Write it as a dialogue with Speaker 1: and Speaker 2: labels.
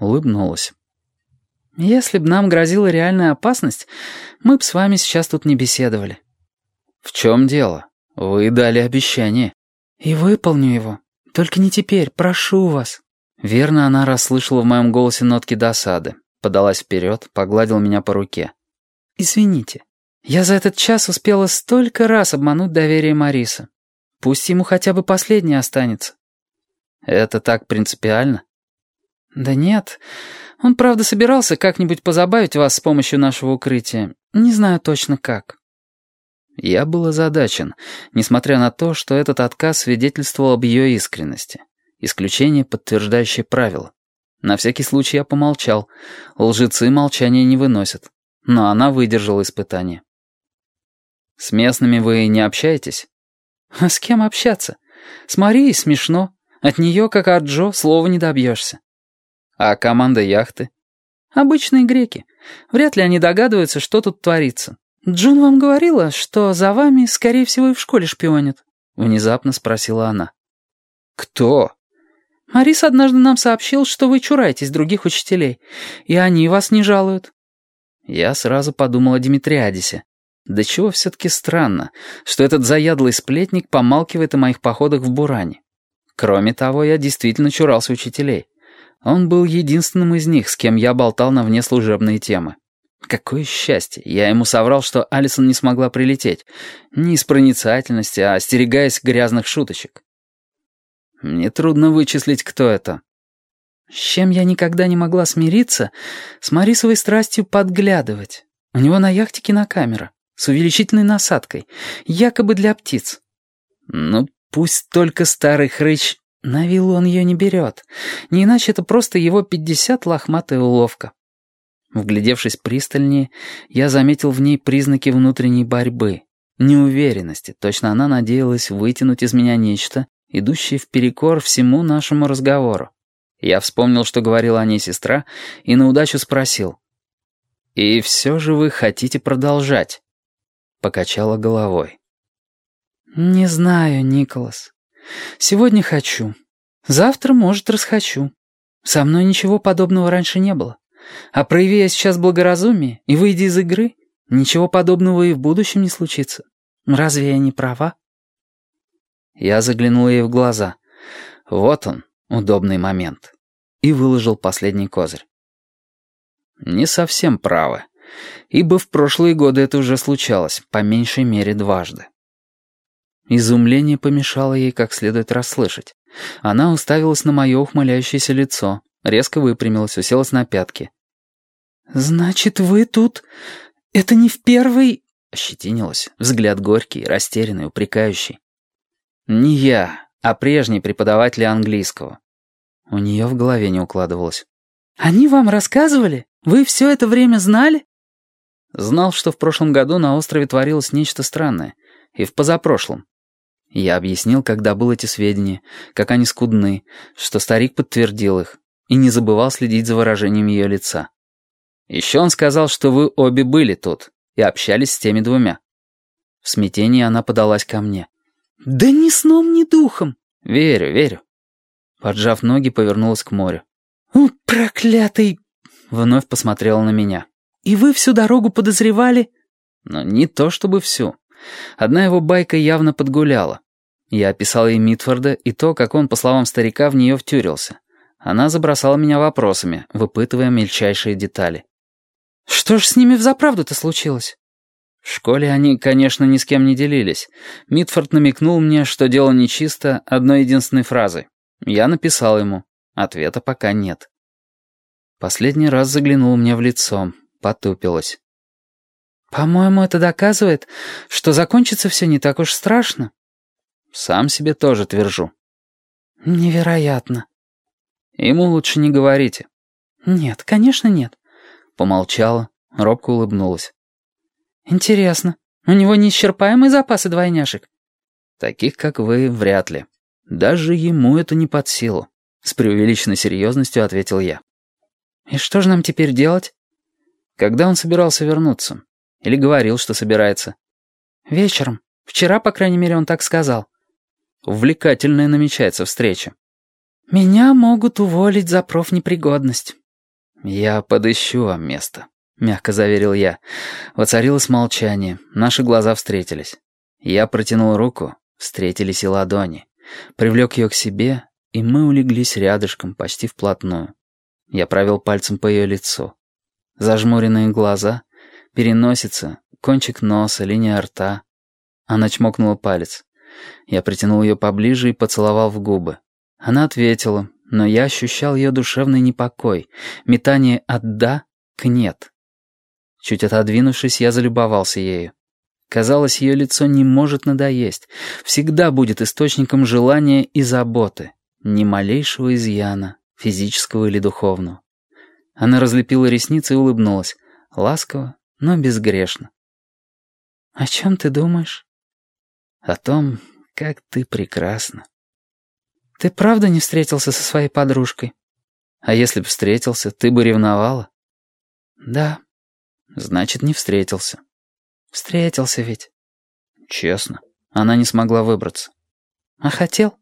Speaker 1: улыбнулась. «Если б нам грозила реальная опасность, мы б с вами сейчас тут не беседовали». «В чем дело? Вы дали обещание». «И выполню его. Только не теперь, прошу вас». Верно, она расслышала в моем голосе нотки досады. Подалась вперед, погладила меня по руке. «Извините, я за этот час успела столько раз обмануть доверие Мариса. Пусть ему хотя бы последний останется». «Это так принципиально?» «Да нет. Он, правда, собирался как-нибудь позабавить вас с помощью нашего укрытия. Не знаю точно как». Я был озадачен, несмотря на то, что этот отказ свидетельствовал об ее искренности. Исключение, подтверждающее правило. На всякий случай я помолчал. Лжецы молчания не выносят. Но она выдержала испытание. «С местными вы не общаетесь?» «А с кем общаться? С Марией смешно. От нее, как от Джо, слова не добьешься». «А команда яхты?» «Обычные греки. Вряд ли они догадываются, что тут творится. Джун вам говорила, что за вами, скорее всего, и в школе шпионят?» Внезапно спросила она.
Speaker 2: «Кто?»
Speaker 1: «Марис однажды нам сообщил, что вы чураетесь других учителей, и они вас не жалуют». Я сразу подумал о Димитриадисе. Да чего все-таки странно, что этот заядлый сплетник помалкивает о моих походах в Буране. Кроме того, я действительно чурался учителей. Он был единственным из них, с кем я болтал на внеслужебные темы. Какое счастье! Я ему соврал, что Алисон не смогла прилететь. Не из проницательности, а остерегаясь грязных шуточек. Мне трудно вычислить, кто это. С чем я никогда не могла смириться, с Марисовой страстью подглядывать. У него на яхте кинокамера, с увеличительной насадкой, якобы для птиц. Ну, пусть только старый хрыч... На виллу он ее не берет. Не иначе это просто его пятьдесят лохматая уловка. Вглядевшись пристальнее, я заметил в ней признаки внутренней борьбы, неуверенности. Точно она надеялась вытянуть из меня нечто, идущее вперекор всему нашему разговору. Я вспомнил, что говорила о ней сестра, и на удачу спросил. «И все же вы хотите продолжать?» Покачала головой. «Не знаю, Николас. Сегодня хочу. Завтра, может, расхочу. Со мной ничего подобного раньше не было. А прояви я сейчас благоразумие и выйди из игры, ничего подобного и в будущем не случится. Разве я не права?» Я заглянул ей в глаза. Вот он, удобный момент. И выложил последний козырь. Не совсем правы, ибо в прошлые годы это уже случалось, по меньшей мере дважды. Изумление помешало ей как следует расслышать. Она уставилась на мое ухмыляющееся лицо, резко выпрямилась, уселась на пятки. «Значит, вы тут... Это не в первый...» Ощетинилась, взгляд горький, растерянный, упрекающий. «Не я, а прежний преподаватель английского». У нее в голове не укладывалось. «Они вам рассказывали? Вы все это время знали?» Знал, что в прошлом году на острове творилось нечто странное. И в позапрошлом. Я объяснил, когда добыл эти сведения, как они скудны, что старик подтвердил их, и не забывал следить за выражением ее лица. Еще он сказал, что вы обе были тут и общались с теми двумя. В смятении она подалась ко мне. «Да ни сном, ни духом!» «Верю, верю». Поджав ноги, повернулась к морю. «О, проклятый!» Вновь посмотрела на меня. «И вы всю дорогу подозревали?» Но не то чтобы всю. Одна его байка явно подгуляла. Я описал ей Митфорда и то, как он, по словам старика, в нее втюрился. Она забросала меня вопросами, выпытывая мельчайшие детали. «Что ж с ними взаправду-то случилось?» В школе они, конечно, ни с кем не делились. Митфорд намекнул мне, что дело нечисто одной единственной фразой. Я написал ему. Ответа пока нет. Последний раз заглянул мне в лицо, потупилась. «По-моему, это доказывает, что закончится все не так уж страшно». «Сам себе тоже твержу». «Невероятно». «Ему лучше не говорите». «Нет, конечно, нет». Помолчала, робко улыбнулась. «Интересно, у него неисчерпаемые запасы двойняшек?» «Таких, как вы, вряд ли. Даже ему это не под силу», — с преувеличенной серьезностью ответил я. «И что же нам теперь делать?» «Когда он собирался вернуться? Или говорил, что собирается?» «Вечером. Вчера, по крайней мере, он так сказал». «Увлекательная намечается встреча». «Меня могут уволить за профнепригодность». «Я подыщу вам место», — мягко заверил я. Воцарилось молчание, наши глаза встретились. Я протянул руку, встретились и ладони. Привлек ее к себе, и мы улеглись рядышком, почти вплотную. Я провел пальцем по ее лицу. Зажмуренные глаза, переносица, кончик носа, линия рта. Она чмокнула палец. Я притянул ее поближе и поцеловал в губы. Она ответила, но я ощущал ее душевный непокой, метание от «да» к «нет». Чуть отодвинувшись, я залюбовался ею. Казалось, ее лицо не может надоесть, всегда будет источником желания и заботы, ни малейшего изъяна, физического или духовного. Она разлепила ресницы и улыбнулась, ласково, но безгрешно. «О чем ты думаешь?» «О том, как ты прекрасна». «Ты правда не встретился со своей подружкой?» «А если бы встретился, ты бы ревновала?» «Да». «Значит, не встретился». «Встретился ведь». «Честно. Она не смогла выбраться».
Speaker 2: «А хотел?»